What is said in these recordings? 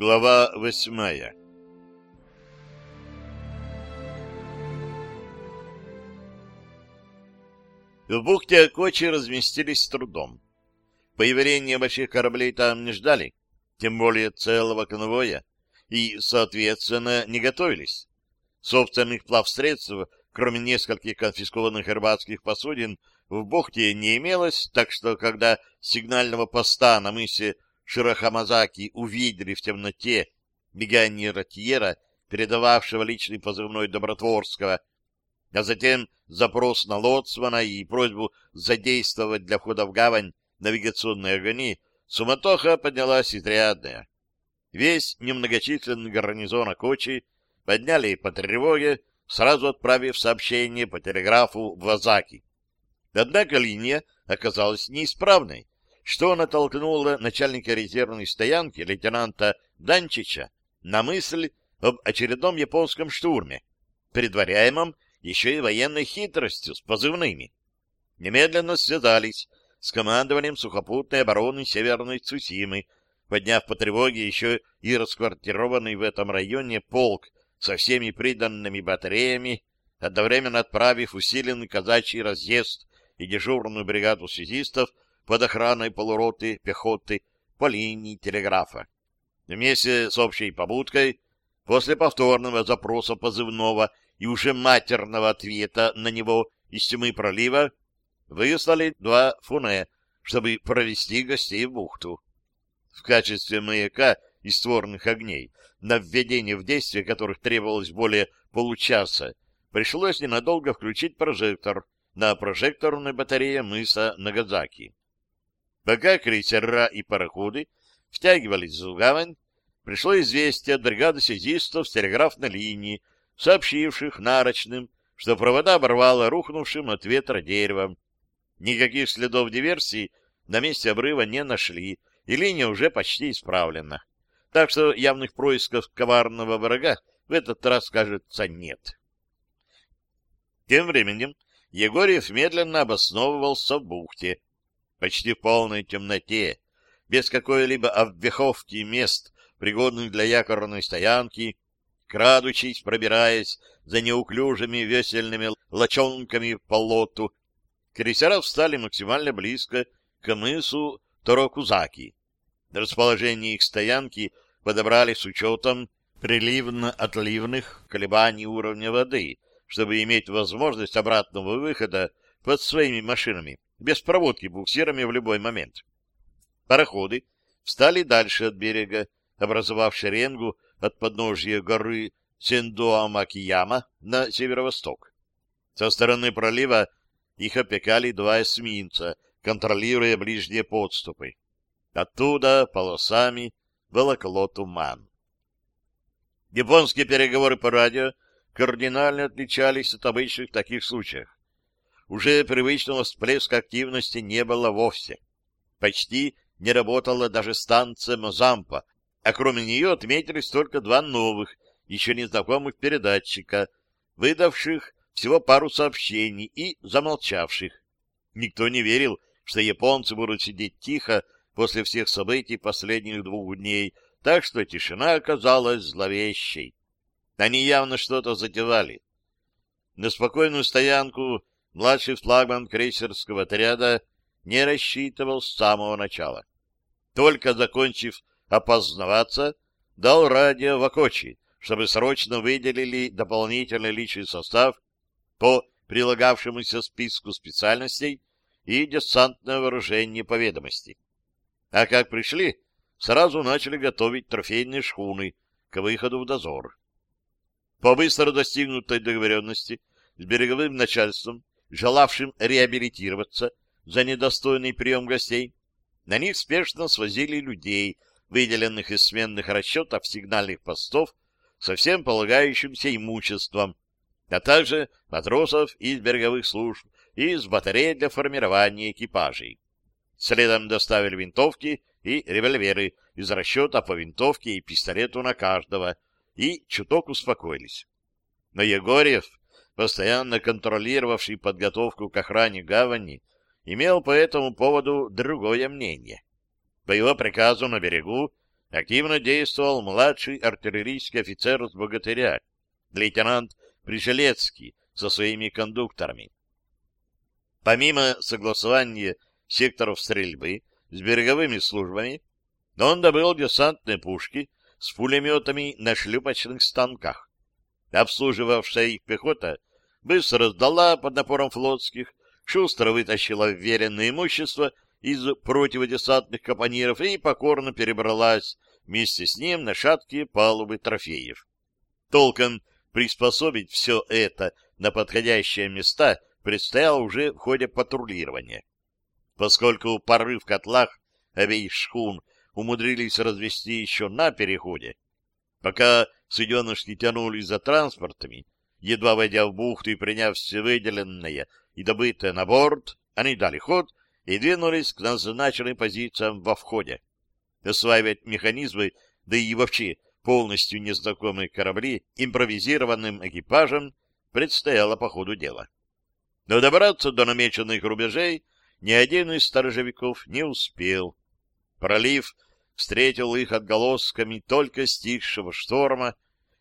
Глава восьмая В бухте Кочи разместились с трудом. Появления больших кораблей там не ждали, тем более целого конвоя, и, соответственно, не готовились. Собственных плавсредств, кроме нескольких конфискованных рыбацких посудин, в бухте не имелось, так что, когда сигнального поста на мысе Широхамазаки увидели в темноте мигание ротьера, передававшего личный позывной Добротворского, а затем запрос на лоцмана и просьбу задействовать для входа в гавань навигационные огни, суматоха поднялась изрядная. Весь немногочисленный гарнизон Акочи подняли по тревоге, сразу отправив сообщение по телеграфу в Азаки. Однако линия оказалась неисправной, что натолкнуло начальника резервной стоянки лейтенанта Данчича на мысль об очередном японском штурме, предваряемом еще и военной хитростью с позывными. Немедленно связались с командованием сухопутной обороны Северной Цусимы, подняв по тревоге еще и расквартированный в этом районе полк со всеми приданными батареями, одновременно отправив усиленный казачий разъезд и дежурную бригаду связистов под охраной полуроты пехоты по линии телеграфа. Вместе с общей побудкой, после повторного запроса позывного и уже матерного ответа на него из тьмы пролива выслали два фуне, чтобы провести гостей в бухту. В качестве маяка и створных огней, на введение в действие которых требовалось более получаса, пришлось ненадолго включить прожектор на прожекторной батарее мыса Нагадзаки. Пока крейсера и пароходы втягивались в гавань, пришло известие от бригады связистов с телеграфной линии сообщивших нарочным, что провода оборвало рухнувшим от ветра деревом. Никаких следов диверсии на месте обрыва не нашли, и линия уже почти исправлена. Так что явных происков коварного врага в этот раз, кажется, нет. Тем временем Егорьев медленно обосновывался в бухте. Почти в полной темноте, без какой-либо обвеховки мест, пригодных для якорной стоянки, крадучись, пробираясь за неуклюжими весельными лочонками по лоту, крейсера встали максимально близко к мысу Торокузаки. Расположение их стоянки подобрали с учетом приливно-отливных колебаний уровня воды, чтобы иметь возможность обратного выхода под своими машинами, без проводки буксирами в любой момент. Пароходы встали дальше от берега, образовав шеренгу от подножья горы Сендуамакияма на северо-восток. Со стороны пролива их опекали два эсминца, контролируя ближние подступы. Оттуда полосами волокло туман. Японские переговоры по радио кардинально отличались от обычных таких случаев. Уже привычного всплеска активности не было вовсе. Почти не работала даже станция Мозампа, а кроме нее отметились только два новых, еще незнакомых передатчика, выдавших всего пару сообщений и замолчавших. Никто не верил, что японцы будут сидеть тихо после всех событий последних двух дней, так что тишина оказалась зловещей. Они явно что-то затевали. На спокойную стоянку младший флагман крейсерского отряда не рассчитывал с самого начала. Только закончив опознаваться, дал радио в Акочи, чтобы срочно выделили дополнительный личный состав по прилагавшемуся списку специальностей и десантное вооружение по ведомости. А как пришли, сразу начали готовить трофейные шхуны к выходу в дозор. По быстро достигнутой договоренности с береговым начальством, желавшим реабилитироваться за недостойный прием гостей, на них спешно свозили людей, выделенных из сменных расчетов сигнальных постов со всем полагающимся имуществом, а также матросов из береговых служб и из батарей для формирования экипажей. Следом доставили винтовки и револьверы из расчета по винтовке и пистолету на каждого, и чуток успокоились. Но Егорьев, постоянно контролировавший подготовку к охране гавани, имел по этому поводу другое мнение. По его приказу на берегу активно действовал младший артиллерийский офицер с богатыря, лейтенант Пришелецкий со своими кондукторами. Помимо согласования секторов стрельбы с береговыми службами, он добыл десантные пушки с пулеметами на шлюпочных станках. Обслуживавшая их пехота быстро сдала под напором флотских, шустро вытащила вверенное имущество из противодесантных капониров и покорно перебралась вместе с ним на шаткие палубы трофеев. Толком приспособить все это на подходящие места предстояло уже в ходе патрулирования. Поскольку пары в котлах обеих шхун умудрились развести еще на переходе, пока суденышки тянулись за транспортами, едва войдя в бухту и приняв все выделенное и добытое на борт, они дали ход и двинулись к назначенным позициям во входе. Осваивать механизмы, да и вообще полностью незнакомые корабли импровизированным экипажем предстояло по ходу дела. Но добраться до намеченных рубежей ни один из сторожевиков не успел. Пролив встретил их отголосками только стихшего шторма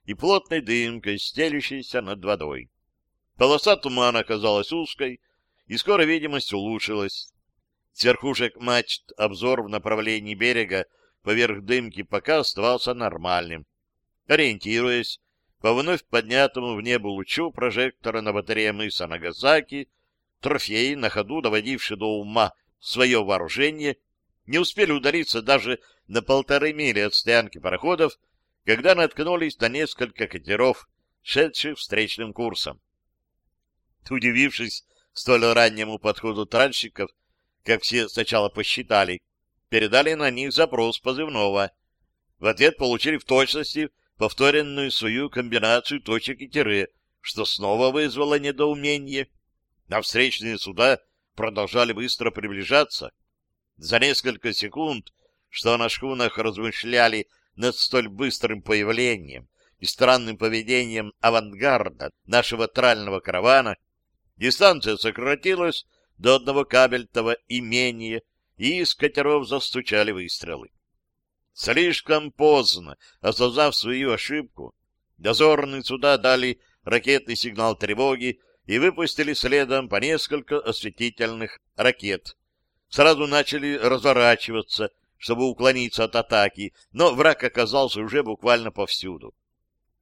и плотной дымкой, стелющейся над водой. Полоса тумана оказалась узкой, и скоро видимость улучшилась. С верхушек мачт обзор в направлении берега поверх дымки пока оставался нормальным. Ориентируясь по вновь поднятому в небо лучу прожектора на батарее мыса Нагасаки, трофеи, на ходу доводившие до ума свое вооружение, не успели удариться даже на полторы мили от стоянки пароходов, когда наткнулись на несколько катеров, шедших встречным курсом. Удивившись столь раннему подходу тральщиков, как все сначала посчитали, передали на них запрос позывного. В ответ получили в точности повторенную свою комбинацию точек и тире, что снова вызвало недоумение. А встречные суда продолжали быстро приближаться. За несколько секунд, что на шхунах размышляли над столь быстрым появлением и странным поведением авангарда нашего трального каравана, дистанция сократилась до одного кабельтова имения, и из катеров застучали выстрелы. Слишком поздно, осознав свою ошибку, дозорные суда дали ракетный сигнал тревоги и выпустили следом по несколько осветительных ракет. Сразу начали разворачиваться, чтобы уклониться от атаки, но враг оказался уже буквально повсюду.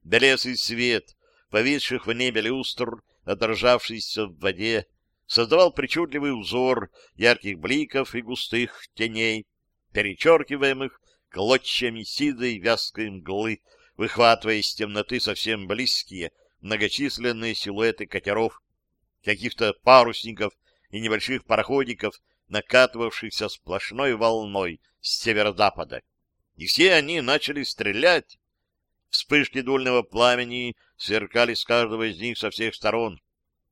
Белесый свет, повисших в небе люстр, отражавшийся в воде, создавал причудливый узор ярких бликов и густых теней, перечеркиваемых клочьями сизой вязкой мглы, выхватывая из темноты совсем близкие многочисленные силуэты катеров, каких-то парусников и небольших пароходиков, накатывавшихся сплошной волной с северо-запада. И все они начали стрелять. Вспышки дульного пламени сверкали с каждого из них со всех сторон.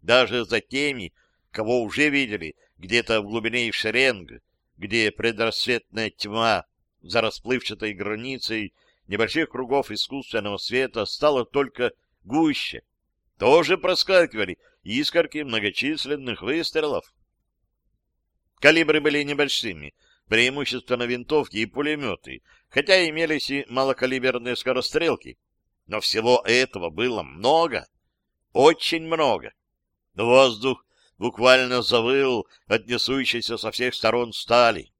Даже за теми, кого уже видели где-то в глубине шеренг, где предрассветная тьма за расплывчатой границей небольших кругов искусственного света стало только гуще. Тоже проскакивали искорки многочисленных выстрелов. Калибры были небольшими, преимущественно винтовки и пулеметы, хотя имелись и малокалиберные скорострелки. Но всего этого было много, очень много. Воздух буквально завыл от несущейся со всех сторон стали.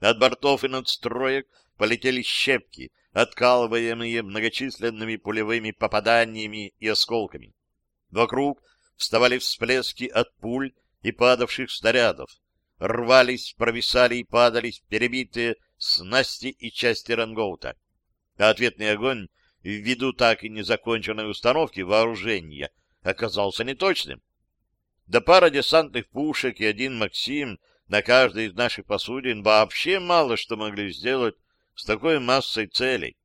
От бортов и надстроек полетели щепки, откалываемые многочисленными пулевыми попаданиями и осколками. Вокруг вставали всплески от пуль и падавших снарядов. Рвались, провисали и падались перебитые снасти и части рангоута. А ответный огонь, ввиду так и незаконченной установки вооружения, оказался неточным. Да пара десантных пушек и один «Максим» на каждой из наших посудин вообще мало что могли сделать с такой массой целей.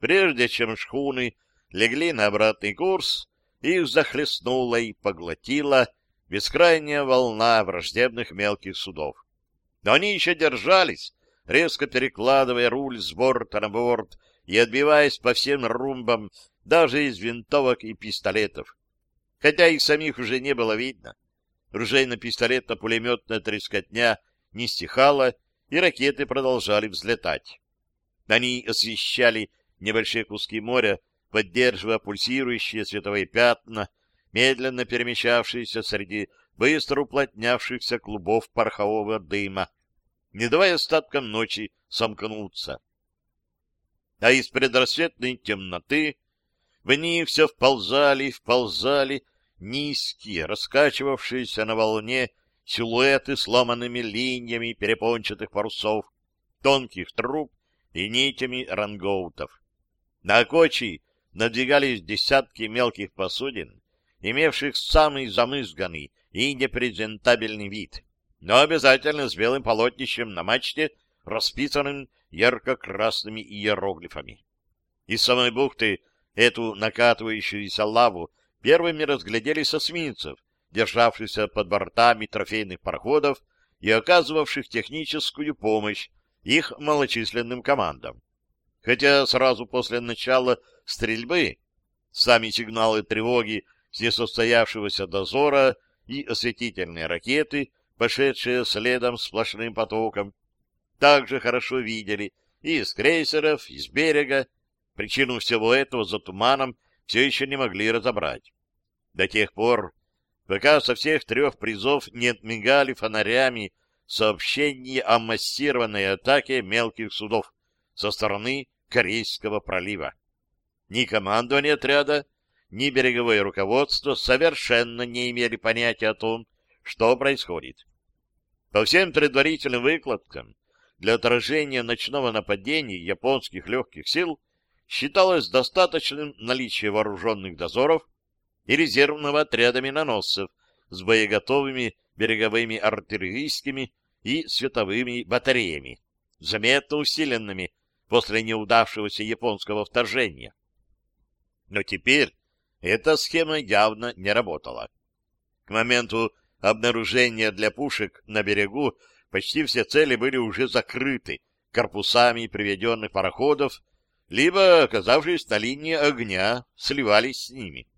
Прежде чем шхуны легли на обратный курс, их захлестнула и поглотила бескрайняя волна враждебных мелких судов. Но они еще держались, резко перекладывая руль с борта на борт и отбиваясь по всем румбам даже из винтовок и пистолетов. Хотя их самих уже не было видно ружейно-пистолетно-пулеметная трескотня не стихала, и ракеты продолжали взлетать. Они освещали небольшие куски моря, поддерживая пульсирующие световые пятна, медленно перемещавшиеся среди быстро уплотнявшихся клубов порохового дыма, не давая остаткам ночи сомкнуться. А из предрассветной темноты в них все вползали, вползали низкие, раскачивавшиеся на волне силуэты сломанными линиями перепончатых парусов, тонких труб и нитями рангоутов. На кочи надвигались десятки мелких посудин, имевших самый замызганный и непрезентабельный вид, но обязательно с белым полотнищем на мачте, расписанным ярко-красными иероглифами. Из самой бухты эту накатывающуюся лаву первыми разглядели с эсминцев, державшихся под бортами трофейных пароходов и оказывавших техническую помощь их малочисленным командам. Хотя сразу после начала стрельбы сами сигналы тревоги с несостоявшегося дозора и осветительные ракеты, пошедшие следом сплошным потоком, также хорошо видели и из крейсеров, и с берега. Причину всего этого за туманом все еще не могли разобрать. До тех пор, пока со всех трех призов не отмигали фонарями сообщения о массированной атаке мелких судов со стороны Корейского пролива. Ни командование отряда, ни береговое руководство совершенно не имели понятия о том, что происходит. По всем предварительным выкладкам, для отражения ночного нападения японских легких сил считалось достаточным наличие вооруженных дозоров и резервного отряда миноносцев с боеготовыми береговыми артиллерийскими и световыми батареями, заметно усиленными после неудавшегося японского вторжения. Но теперь эта схема явно не работала. К моменту обнаружения для пушек на берегу почти все цели были уже закрыты корпусами приведенных пароходов, либо, оказавшись на линии огня, сливались с ними.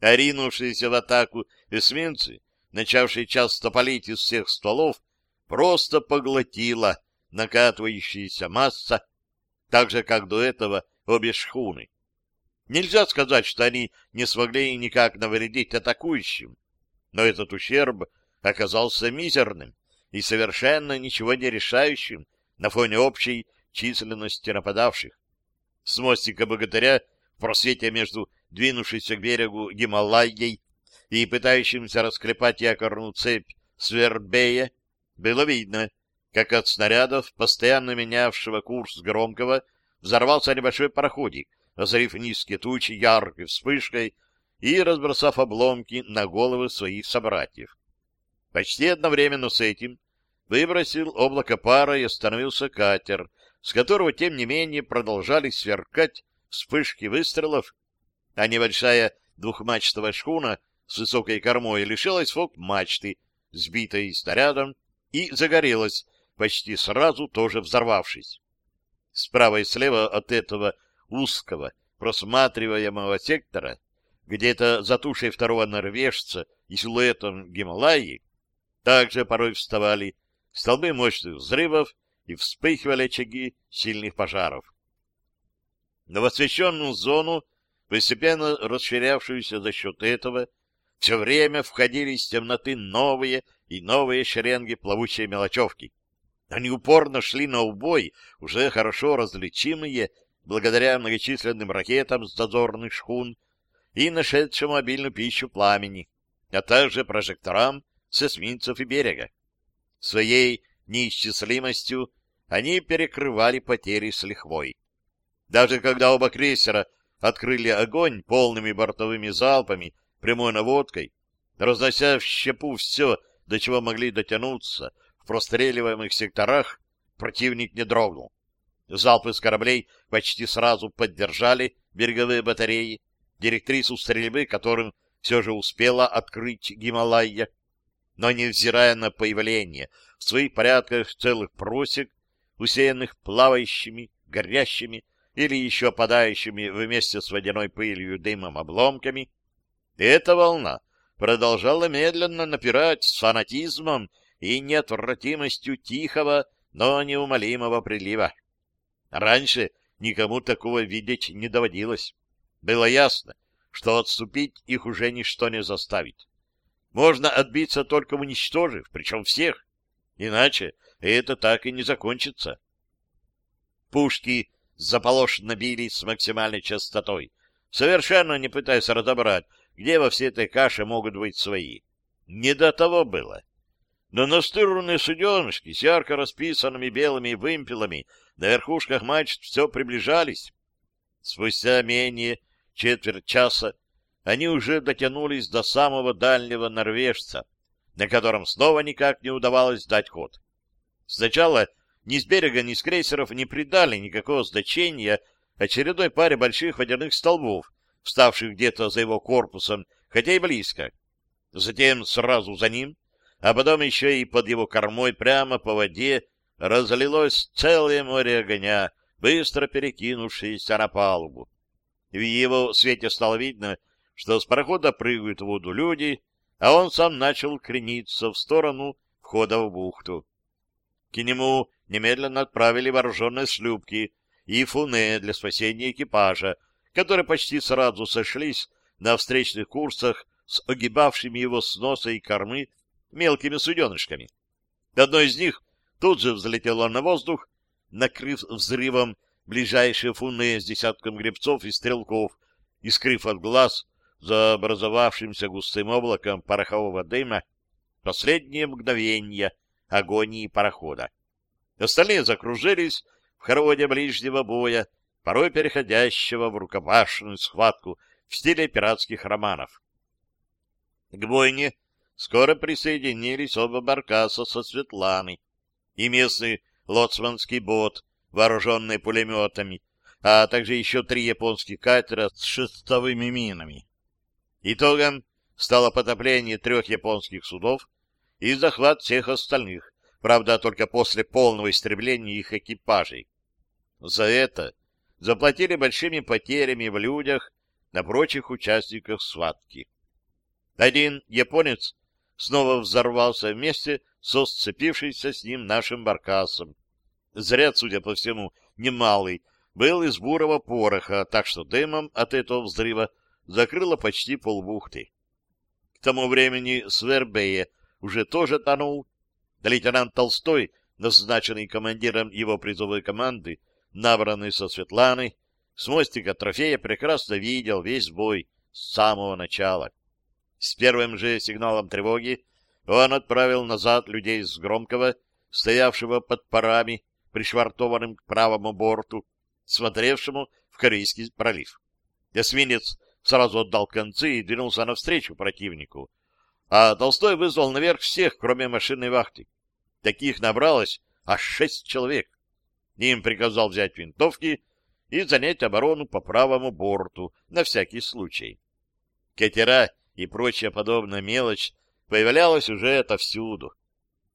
Оринувшиеся в атаку эсминцы, начавшие часто палить из всех стволов, просто поглотила накатывающаяся масса, так же, как до этого обе шхуны. Нельзя сказать, что они не смогли никак навредить атакующим, но этот ущерб оказался мизерным и совершенно ничего не решающим на фоне общей численности нападавших. С мостика богатыря в просвете между двинувшейся к берегу Гималайей и пытающимся расклепать якорную цепь Свербея было видно, как от снарядов, постоянно менявшего курс громкого, взорвался небольшой пароходик, озарив низкие тучи яркой вспышкой и разбросав обломки на головы своих собратьев. Почти одновременно с этим выбросил облако пара и остановился катер, с которого, тем не менее, продолжали сверкать вспышки выстрелов, а небольшая двухмачтовая шхуна с высокой кормой лишилась фок-мачты, сбитой снарядом, и загорелась, почти сразу тоже взорвавшись. Справа и слева от этого узкого, просматриваемого сектора, где-то за тушей второго норвежца и силуэтом Гималайи, также порой вставали столбы мощных взрывов и вспыхивали очаги сильных пожаров. Но в освещенную зону, постепенно расширявшуюся за счет этого, все время входили из темноты новые и новые шеренги плавучей мелочевки. Они упорно шли на убой, уже хорошо различимые, благодаря многочисленным ракетам с дозорных шхун и нашедшему обильную пищу пламени, а также прожекторам с эсминцев и берега. Своей неисчислимостью они перекрывали потери с лихвой. Даже когда оба крейсера открыли огонь полными бортовыми залпами, прямой наводкой, разнося в щепу все, до чего могли дотянуться, в простреливаемых секторах противник не дрогнул. Залпы с кораблей почти сразу поддержали береговые батареи, директрису стрельбы, которым все же успела открыть Гималайя. Но, невзирая на появление в своих порядках целых просек, усеянных плавающими, горящими или еще опадающими вместе с водяной пылью дымом обломками, эта волна продолжала медленно напирать с фанатизмом и неотвратимостью тихого, но неумолимого прилива. Раньше никому такого видеть не доводилось. Было ясно, что отступить их уже ничто не заставит. Можно отбиться только уничтожив, причем всех. Иначе это так и не закончится. Пушки заполошно били с максимальной частотой, совершенно не пытаясь разобрать, где во всей этой каше могут быть свои. Не до того было. Но настырные суденышки с ярко расписанными белыми вымпелами на верхушках мачт все приближались. Спустя менее четверть часа они уже дотянулись до самого дальнего норвежца, на котором снова никак не удавалось дать ход. Сначала ни с берега, ни с крейсеров не придали никакого значения очередной паре больших водяных столбов, вставших где-то за его корпусом, хотя и близко. Затем сразу за ним, а потом еще и под его кормой прямо по воде разлилось целое море огня, быстро перекинувшееся на палубу. В его свете стало видно, что с парохода прыгают в воду люди, а он сам начал крениться в сторону входа в бухту. К нему немедленно отправили вооруженные шлюпки и фуне для спасения экипажа, которые почти сразу сошлись на встречных курсах с огибавшими его с носа и кормы мелкими суденышками. Одно из них тут же взлетело на воздух, накрыв взрывом ближайшие фуны с десятком гребцов и стрелков и от глаз за образовавшимся густым облаком порохового дыма последние мгновения агонии парохода. Остальные закружились в хороводе ближнего боя, порой переходящего в рукопашную схватку в стиле пиратских романов. К бойне скоро присоединились оба баркаса со Светланой и местный лоцманский бот, вооруженный пулеметами, а также еще три японских катера с шестовыми минами. Итогом стало потопление трех японских судов и захват всех остальных, правда, только после полного истребления их экипажей. За это заплатили большими потерями в людях на прочих участниках схватки. Один японец снова взорвался вместе со сцепившимся с ним нашим баркасом. Заряд, судя по всему, немалый, был из бурого пороха, так что дымом от этого взрыва закрыло почти полбухты. К тому времени Свербея уже тоже тонул. Лейтенант Толстой, назначенный командиром его призовой команды, набранный со Светланой, с мостика трофея прекрасно видел весь бой с самого начала. С первым же сигналом тревоги он отправил назад людей с Громкого, стоявшего под парами, пришвартованным к правому борту, смотревшему в Корейский пролив. Эсминец сразу отдал концы и двинулся навстречу противнику. А Толстой вызвал наверх всех, кроме машинной вахты. Таких набралось аж шесть человек. Им приказал взять винтовки и занять оборону по правому борту на всякий случай. Катера и прочая подобная мелочь появлялась уже отовсюду.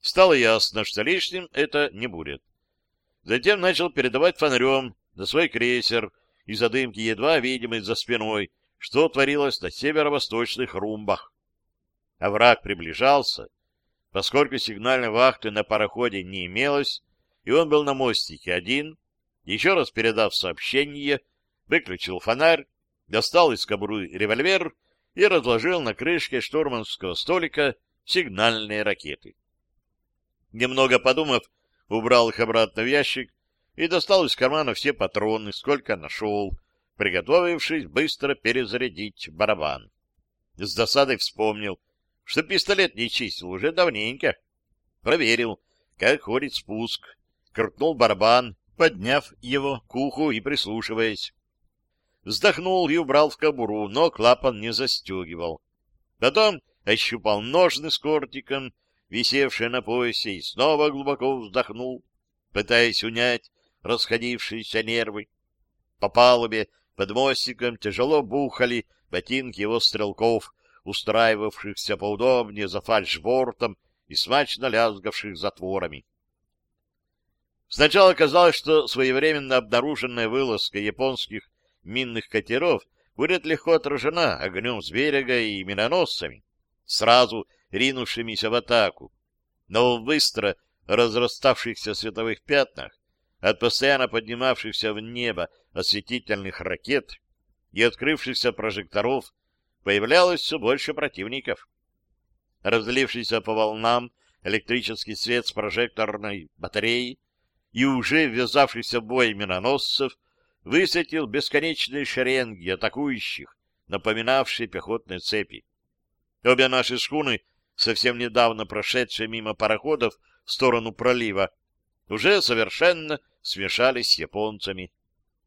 Стало ясно, что лишним это не будет. Затем начал передавать фонарем на свой крейсер, из задымки едва видимый за спиной, что творилось на северо-восточных румбах. А враг приближался, поскольку сигнальной вахты на пароходе не имелось, и он был на мостике один, еще раз передав сообщение, выключил фонарь, достал из кобуры револьвер и разложил на крышке штурманского столика сигнальные ракеты. Немного подумав, убрал их обратно в ящик и достал из кармана все патроны, сколько нашел, приготовившись быстро перезарядить барабан. С досадой вспомнил, что пистолет не чистил уже давненько. Проверил, как ходит спуск, крутнул барабан, подняв его к уху и прислушиваясь. Вздохнул и убрал в кобуру, но клапан не застегивал. Потом ощупал ножны с кортиком, висевшие на поясе, и снова глубоко вздохнул, пытаясь унять расходившиеся нервы. По палубе под мостиком тяжело бухали ботинки его стрелков, устраивавшихся поудобнее за фальшбортом и смачно лязгавших затворами. Сначала казалось, что своевременно обнаруженная вылазка японских минных катеров будет легко отражена огнем с берега и миноносцами, сразу ринувшимися в атаку. Но в быстро разраставшихся световых пятнах от постоянно поднимавшихся в небо осветительных ракет и открывшихся прожекторов появлялось все больше противников. Разлившийся по волнам электрический свет с прожекторной батареи и уже ввязавшихся в бой миноносцев высветил бесконечные шеренги атакующих, напоминавшие пехотные цепи. Обе наши шхуны, совсем недавно прошедшие мимо пароходов в сторону пролива, уже совершенно смешались с японцами.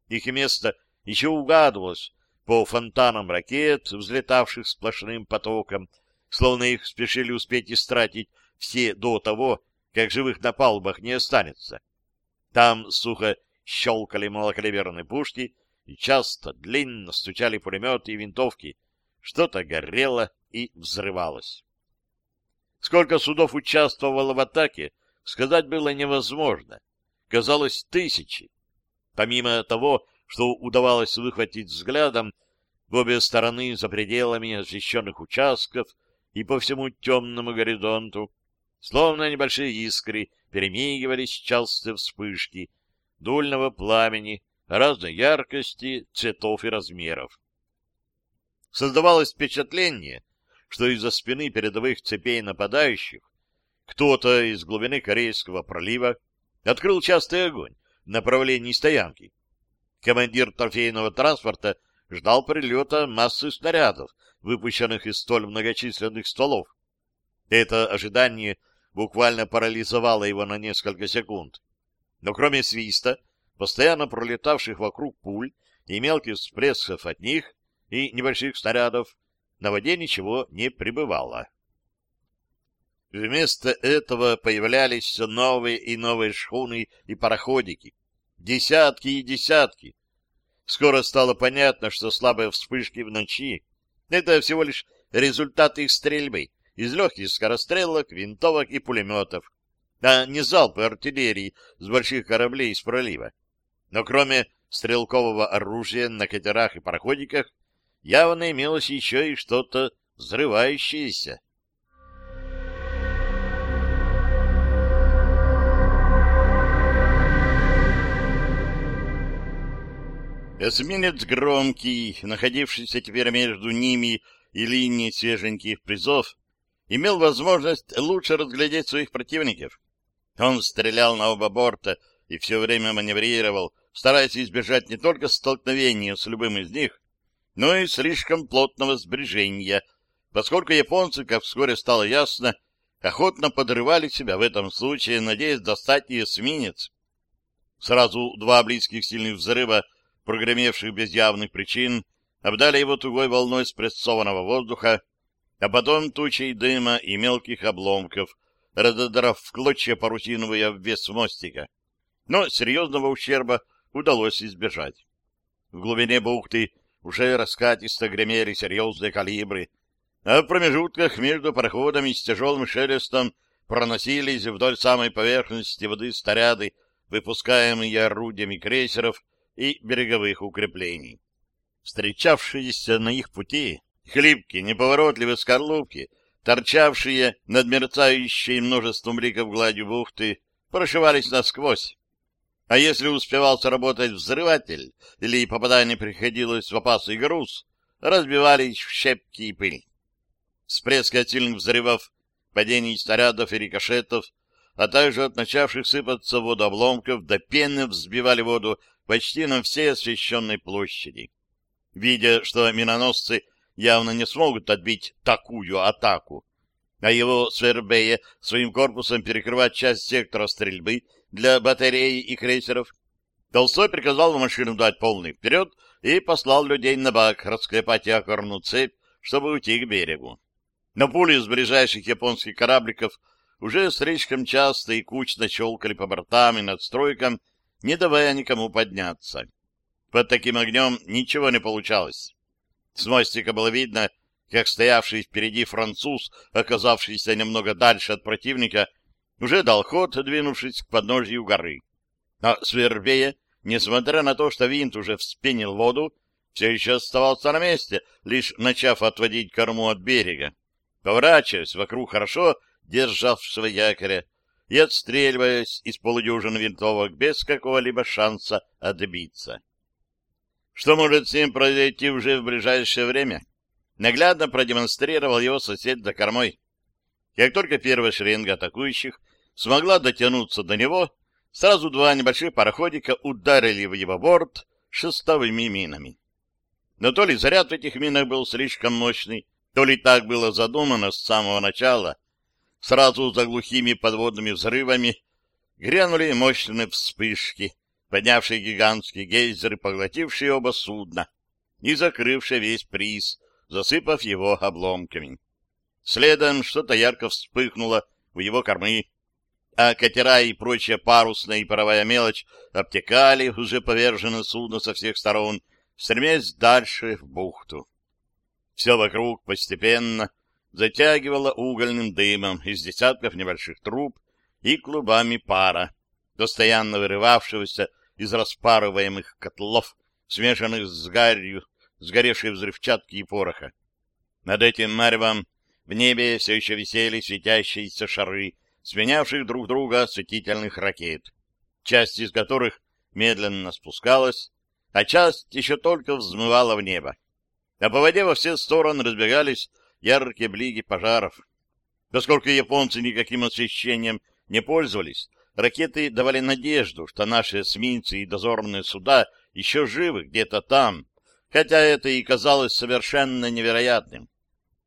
Их место еще угадывалось по фонтанам ракет, взлетавших сплошным потоком, словно их спешили успеть истратить все до того, как живых на палубах не останется. Там сухо щелкали малокалиберные пушки, и часто длинно стучали пулеметы и винтовки. Что-то горело и взрывалось. Сколько судов участвовало в атаке, сказать было невозможно. Казалось, тысячи. Помимо того, что удавалось выхватить взглядом, в обе стороны за пределами освещенных участков и по всему темному горизонту, словно небольшие искры, перемигивались частые вспышки дульного пламени разной яркости, цветов и размеров. Создавалось впечатление, что из-за спины передовых цепей нападающих кто-то из глубины Корейского пролива открыл частый огонь в направлении стоянки. Командир трофейного транспорта ждал прилета массы снарядов, выпущенных из столь многочисленных стволов. Это ожидание буквально парализовало его на несколько секунд. Но кроме свиста, постоянно пролетавших вокруг пуль и мелких всплесков от них и небольших снарядов, на воде ничего не прибывало. Вместо этого появлялись все новые и новые шхуны и пароходики. Десятки и десятки. Скоро стало понятно, что слабые вспышки в ночи — это всего лишь результат их стрельбы из легких скорострелок, винтовок и пулеметов, а не залпы артиллерии с больших кораблей из пролива. Но кроме стрелкового оружия на катерах и пароходиках, явно имелось еще и что-то взрывающееся. Эсминец громкий, находившийся теперь между ними и линией свеженьких призов, имел возможность лучше разглядеть своих противников. Он стрелял на оба борта и все время маневрировал, стараясь избежать не только столкновения с любым из них, но и слишком плотного сближения, поскольку японцы, как вскоре стало ясно, охотно подрывали себя в этом случае, надеясь достать и эсминец. Сразу два близких сильных взрыва, прогремевших без явных причин, обдали его тугой волной спрессованного воздуха, а потом тучей дыма и мелких обломков, разодрав в клочья парусиновый обвес мостика. Но серьезного ущерба удалось избежать. В глубине бухты уже раскатисто гремели серьезные калибры, а в промежутках между пароходами с тяжелым шелестом проносились вдоль самой поверхности воды снаряды, выпускаемые орудиями крейсеров и береговых укреплений. Встречавшиеся на их пути Хлипкие, неповоротливые скорлупки, торчавшие над мерцающей множеством бликов гладью бухты, прошивались насквозь. А если успевал сработать взрыватель или попадание приходилось в опасный груз, разбивались в щепки и пыль. Всплески от сильных взрывов, падений снарядов и рикошетов, а также от начавших сыпаться водообломков до пены взбивали воду почти на всей освещенной площади. Видя, что миноносцы явно не смогут отбить такую атаку, а его Свербея своим корпусом перекрывать часть сектора стрельбы для батареи и крейсеров, Толстой приказал машину дать полный вперед и послал людей на бак расклепать якорную цепь, чтобы уйти к берегу. Но пули из ближайших японских корабликов уже слишком часто и кучно щелкали по бортам и надстройкам, не давая никому подняться. Под таким огнем ничего не получалось. С мостика было видно, как стоявший впереди француз, оказавшийся немного дальше от противника, уже дал ход, двинувшись к подножью горы. А Свербея, несмотря на то, что винт уже вспенил воду, все еще оставался на месте, лишь начав отводить корму от берега, поворачиваясь вокруг хорошо державшего якоря и отстреливаясь из полудюжины винтовок без какого-либо шанса отбиться. Что может с ним произойти уже в ближайшее время? Наглядно продемонстрировал его сосед за кормой. Как только первая шеренга атакующих смогла дотянуться до него, сразу два небольших пароходика ударили в его борт шестовыми минами. Но то ли заряд в этих минах был слишком мощный, то ли так было задумано с самого начала. Сразу за глухими подводными взрывами грянули мощные вспышки, поднявшие гигантские гейзеры, поглотившие оба судна и закрывшие весь приз, засыпав его обломками. Следом что-то ярко вспыхнуло в его кормы, а катера и прочая парусная и паровая мелочь обтекали уже поверженное судно со всех сторон, стремясь дальше в бухту. Все вокруг постепенно затягивало угольным дымом из десятков небольших труб и клубами пара, постоянно вырывавшегося из распарываемых котлов, смешанных с гарью, сгоревшей взрывчатки и пороха. Над этим маревом в небе все еще висели светящиеся шары, сменявших друг друга осветительных ракет, часть из которых медленно спускалась, а часть еще только взмывала в небо. А по воде во все стороны разбегались яркие блики пожаров. Поскольку японцы никаким освещением не пользовались, ракеты давали надежду, что наши эсминцы и дозорные суда еще живы где-то там, хотя это и казалось совершенно невероятным.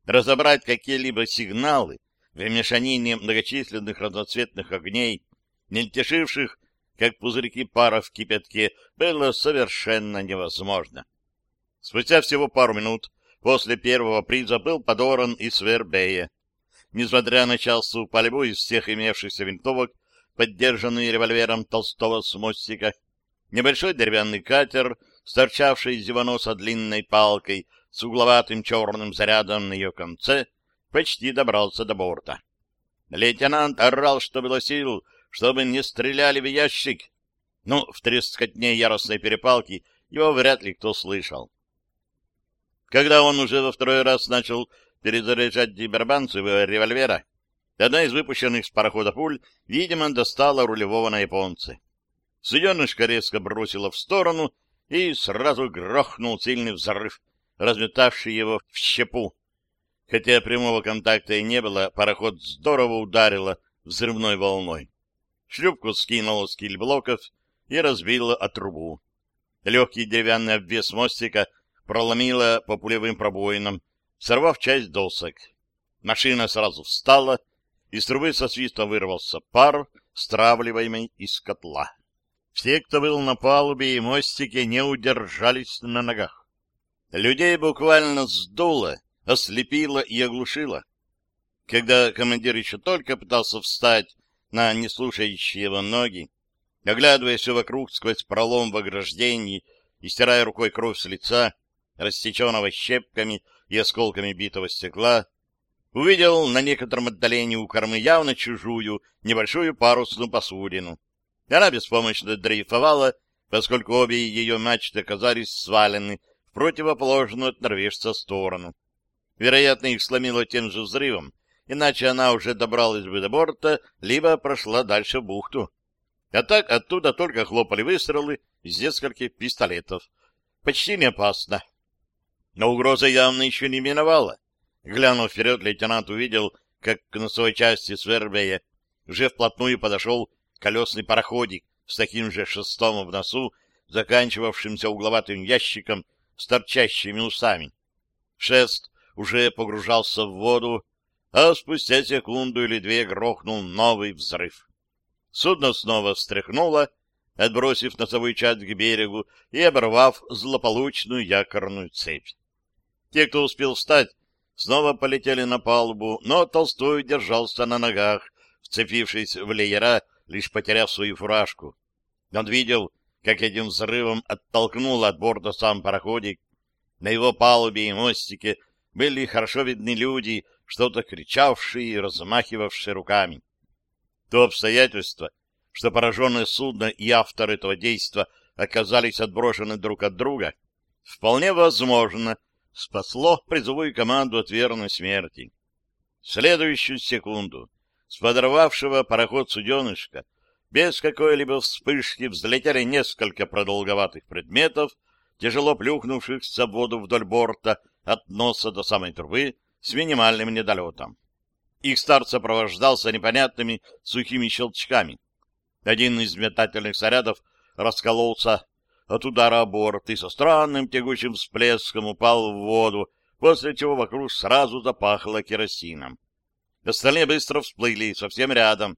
Разобрать какие-либо сигналы в мешанине многочисленных разноцветных огней, мельтешивших, как пузырьки пара в кипятке, было совершенно невозможно. Спустя всего пару минут после первого приза был подоран и Свербея. Несмотря на частую пальбу из всех имевшихся винтовок, поддержанный револьвером Толстого с мостика, небольшой деревянный катер, сторчавший из его носа длинной палкой с угловатым черным зарядом на ее конце, почти добрался до борта. Лейтенант орал, что было сил, чтобы не стреляли в ящик. Ну, в трескотне яростной перепалки его вряд ли кто слышал. Когда он уже во второй раз начал перезаряжать дибербан своего револьвера, одна из выпущенных с парохода пуль, видимо, достала рулевого на японце. Суденышко резко бросило в сторону, и сразу грохнул сильный взрыв, разметавший его в щепу. Хотя прямого контакта и не было, пароход здорово ударило взрывной волной. Шлюпку скинуло с кильблоков и разбило от трубу. Легкий деревянный обвес мостика — проломила по пулевым пробоинам, сорвав часть досок. Машина сразу встала, из трубы со свистом вырвался пар, стравливаемый из котла. Все, кто был на палубе и мостике, не удержались на ногах. Людей буквально сдуло, ослепило и оглушило. Когда командир еще только пытался встать на неслушающие его ноги, оглядывая все вокруг сквозь пролом в ограждении и стирая рукой кровь с лица, рассеченного щепками и осколками битого стекла, увидел на некотором отдалении у кормы явно чужую небольшую парусную посудину. Она беспомощно дрейфовала, поскольку обе ее мачты оказались свалены в противоположную от норвежца сторону. Вероятно, их сломило тем же взрывом, иначе она уже добралась бы до борта, либо прошла дальше в бухту. А так оттуда только хлопали выстрелы из нескольких пистолетов. Почти не опасно. Но угроза явно еще не миновала. Глянув вперед, лейтенант увидел, как к носовой части Свербея уже вплотную подошел колесный пароходик с таким же шестом в носу, заканчивавшимся угловатым ящиком с торчащими усами. Шест уже погружался в воду, а спустя секунду или две грохнул новый взрыв. Судно снова встряхнуло, отбросив носовую часть к берегу и оборвав злополучную якорную цепь. Те, кто успел встать, снова полетели на палубу, но Толстой держался на ногах, вцепившись в леера, лишь потеряв свою фуражку. Он видел, как этим взрывом оттолкнул от борта сам пароходик. На его палубе и мостике были хорошо видны люди, что-то кричавшие и размахивавшие руками. То обстоятельство, что пораженное судно и автор этого действа оказались отброшены друг от друга, вполне возможно, спасло призовую команду от верной смерти. В следующую секунду с подорвавшего пароход суденышка без какой-либо вспышки взлетели несколько продолговатых предметов, тяжело плюхнувшихся в воду вдоль борта от носа до самой трубы с минимальным недолетом. Их старт сопровождался непонятными сухими щелчками. Один из метательных снарядов раскололся от удара о борт и со странным тягучим всплеском упал в воду, после чего вокруг сразу запахло керосином. Остальные быстро всплыли совсем рядом.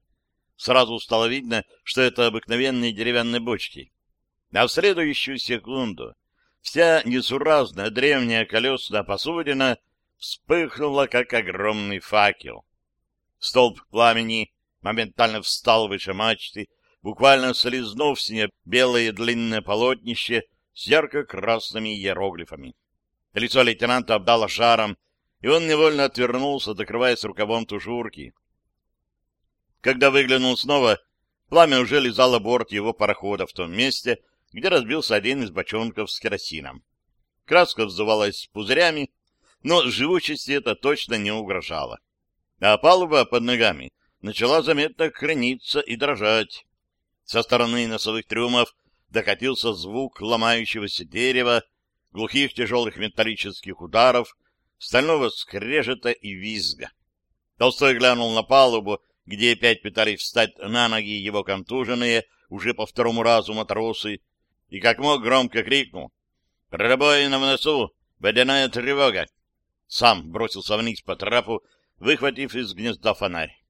Сразу стало видно, что это обыкновенные деревянные бочки. А в следующую секунду вся несуразная древняя колесная посудина вспыхнула, как огромный факел. Столб пламени моментально встал выше мачты, буквально слезнув с нее белое длинное полотнище с ярко-красными иероглифами. Лицо лейтенанта обдало жаром, и он невольно отвернулся, закрываясь рукавом тушурки. Когда выглянул снова, пламя уже лизало борт его парохода в том месте, где разбился один из бочонков с керосином. Краска взывалась пузырями, но живучести это точно не угрожало. А палуба под ногами начала заметно храниться и дрожать. Со стороны носовых трюмов докатился звук ломающегося дерева, глухих тяжелых металлических ударов, стального скрежета и визга. Толстой глянул на палубу, где опять пытались встать на ноги его контуженные уже по второму разу матросы, и как мог громко крикнул «Пробоина в носу! Водяная тревога!» Сам бросился вниз по трапу, выхватив из гнезда фонарь.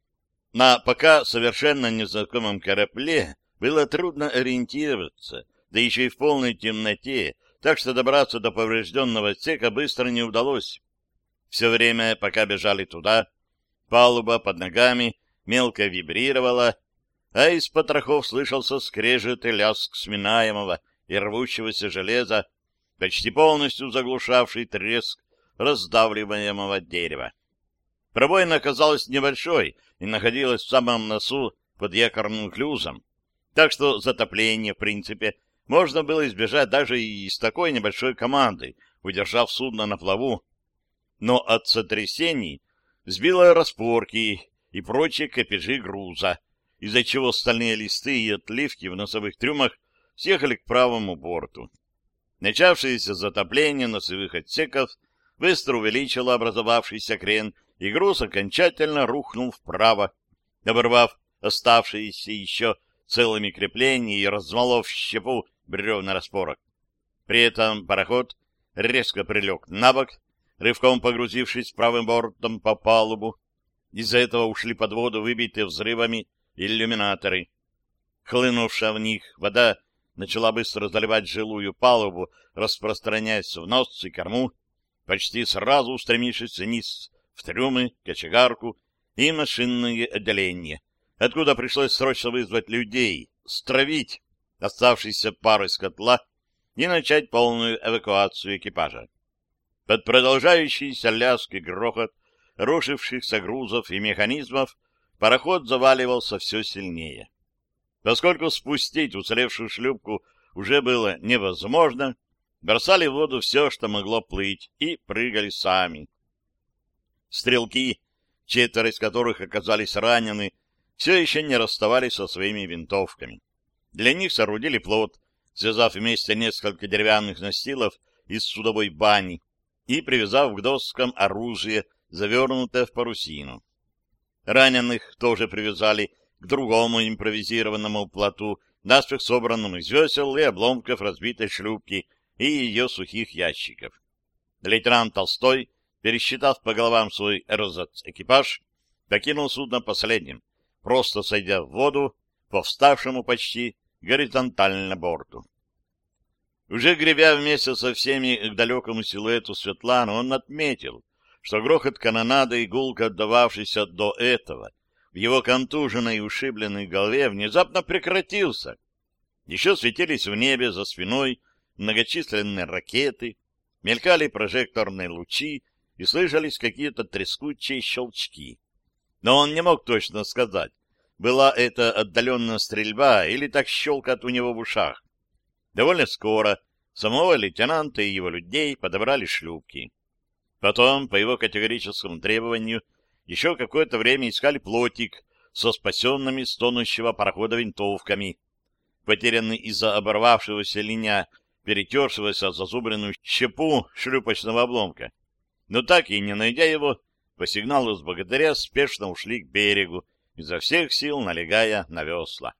На пока совершенно незнакомом корабле было трудно ориентироваться, да еще и в полной темноте, так что добраться до поврежденного отсека быстро не удалось. Все время, пока бежали туда, палуба под ногами мелко вибрировала, а из потрохов слышался скрежет и лязг сминаемого и рвущегося железа, почти полностью заглушавший треск раздавливаемого дерева. Пробоина оказалась небольшой и находилась в самом носу под якорным клюзом, так что затопление, в принципе, можно было избежать даже и с такой небольшой командой, удержав судно на плаву. Но от сотрясений сбило распорки и прочие копежи груза, из-за чего стальные листы и отливки в носовых трюмах съехали к правому борту. Начавшееся затопление носовых отсеков быстро увеличило образовавшийся крен, и груз окончательно рухнул вправо, оборвав оставшиеся еще целыми крепления и размолов щепу бревна распорок. При этом пароход резко прилег на бок, рывком погрузившись правым бортом по палубу. Из-за этого ушли под воду выбитые взрывами иллюминаторы. Хлынувшая в них вода начала быстро заливать жилую палубу, распространяясь в нос и корму, почти сразу устремившись вниз в трюмы, кочегарку и машинное отделение, откуда пришлось срочно вызвать людей, стравить оставшийся пар из котла и начать полную эвакуацию экипажа. Под продолжающийся лязг и грохот рушившихся грузов и механизмов пароход заваливался все сильнее. Поскольку спустить уцелевшую шлюпку уже было невозможно, бросали в воду все, что могло плыть, и прыгали сами. Стрелки, четверо из которых оказались ранены, все еще не расставались со своими винтовками. Для них соорудили плот, связав вместе несколько деревянных настилов из судовой бани и привязав к доскам оружие, завернутое в парусину. Раненых тоже привязали к другому импровизированному плоту, наспех собранному из весел и обломков разбитой шлюпки и ее сухих ящиков. Лейтенант Толстой пересчитав по головам свой эрзац-экипаж, покинул судно последним, просто сойдя в воду по вставшему почти горизонтально борту. Уже гребя вместе со всеми к далекому силуэту Светланы, он отметил, что грохот канонады и гулка, отдававшийся до этого, в его контуженной и ушибленной голове внезапно прекратился. Еще светились в небе за спиной многочисленные ракеты, мелькали прожекторные лучи, и слышались какие-то трескучие щелчки. Но он не мог точно сказать, была это отдаленная стрельба или так щелкает у него в ушах. Довольно скоро самого лейтенанта и его людей подобрали шлюпки. Потом, по его категорическому требованию, еще какое-то время искали плотик, со спасенными с тонущего парохода винтовками. Потерянный из-за оборвавшегося линя, перетершегося зазубренную щепу шлюпочного обломка. Но так и не найдя его, по сигналу с богатыря спешно ушли к берегу, изо всех сил налегая на весла.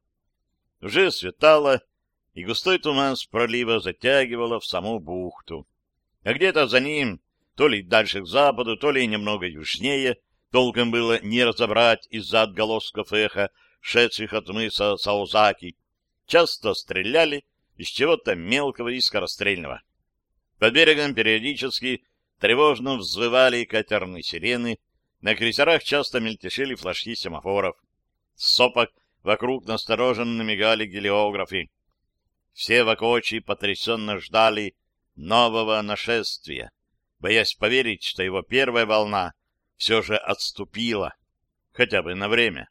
Уже светало, и густой туман с пролива затягивало в саму бухту. А где-то за ним, то ли дальше к западу, то ли немного южнее, толком было не разобрать из-за отголосков эха, шедших от мыса Саузаки, часто стреляли из чего-то мелкого и скорострельного. Под берегом периодически тревожно взвывали катерные сирены, на крейсерах часто мельтешили флажки семафоров. С сопок вокруг настороженно мигали гелиографы. Все в Акочи потрясенно ждали нового нашествия, боясь поверить, что его первая волна все же отступила, хотя бы на время.